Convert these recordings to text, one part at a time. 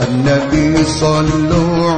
النبي صلوا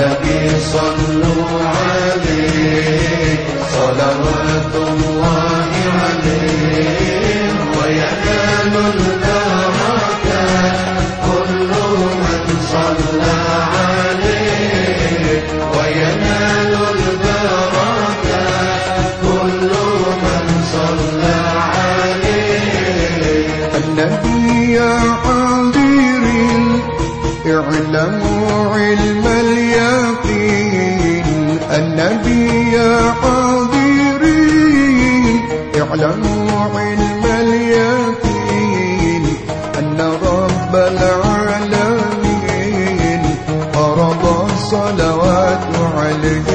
النبي صلوا عليه. صلوات الله عليه. وينال البركات كل من صلى عليه. وينال البركات كل من صلى عليه. النبي يا حاضرين اعلموا علم اليقين النبي حاضرين اعلموا علم اليقين أن رب العالمين فرض الصلوات عليه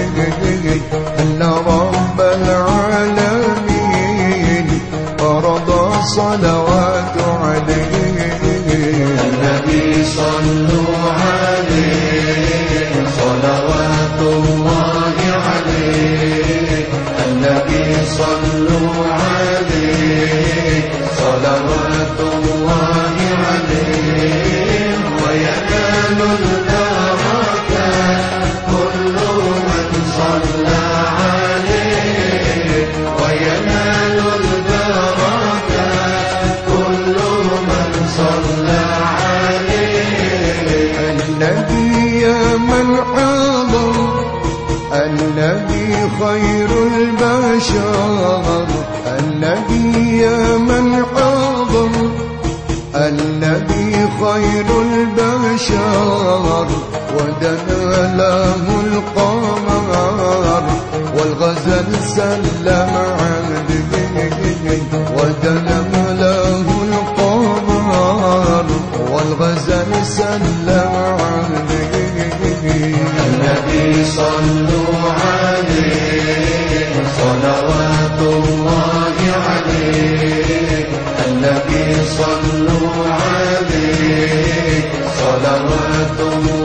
أن رب العالمين فرض الصلوات عليه صلوات الله عليه وينال البركات كل من صلى. خير البشر النبي يا من حضر النبي خير البشر ودنا له القمر. والغزل سلم عليه ودنا له القمر. والغزل سلم النبي صلوا عليه صلوات الله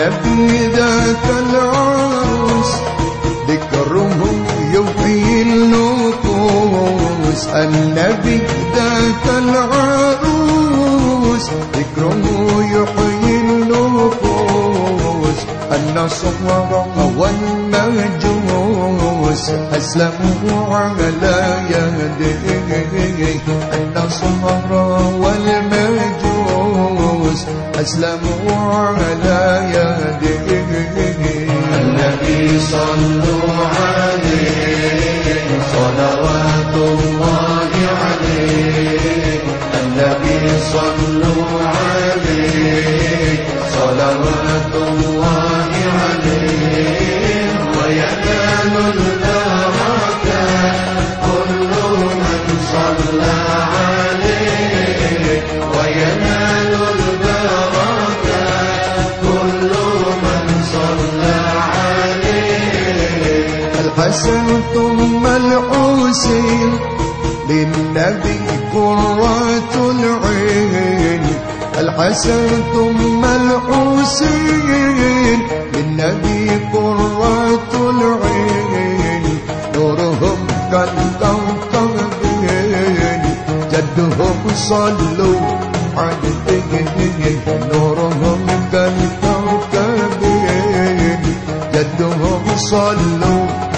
النبي ذاك العروس ذكرهم يحيي النفوس النبي ذاك العروس ذكره يحيي النفوس النصر والمجوس أسلموا على يديه النصر والمجوس أسلموا على يديه النبي صلوا عليه صلوات الله عليه. النبي صلوا عليه صلوات الله ثم الحسين للنبي قرة العين. الحسن ثم الحسين للنبي قرة العين. نورهم كالكوكبين جدهم صلوا عليه نورهم كالكوكبين جدهم صلوا